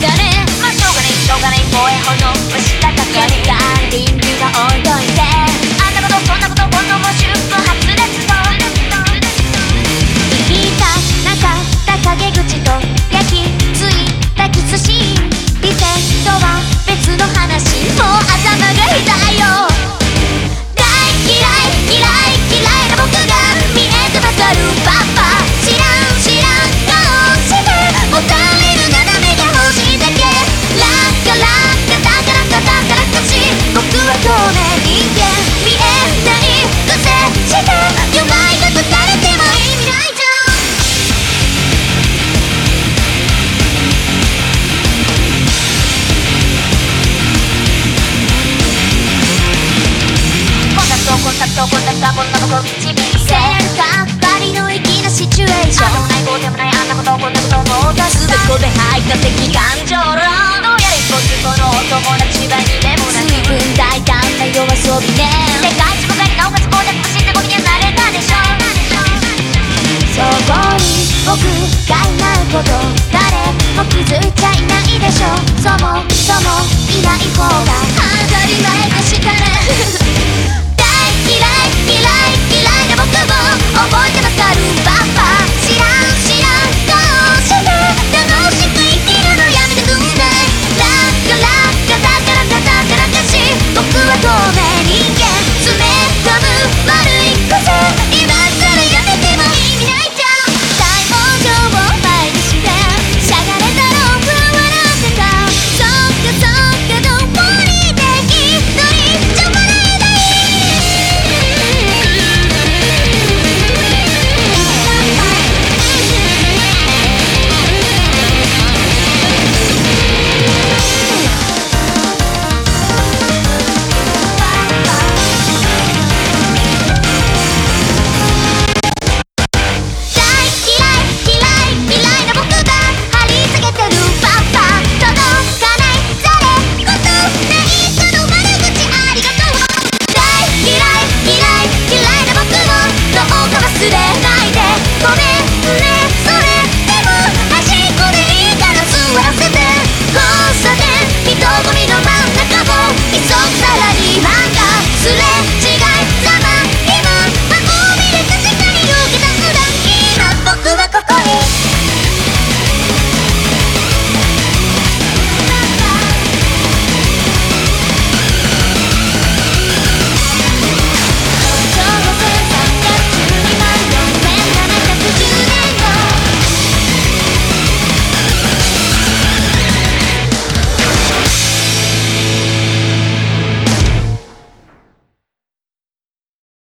だねまあしょうがねえしょうがねえ声ほど。唇せるか二人の粋なシチュエーション。あんなこともないこんなこともうたすべこべ入いた敵感れ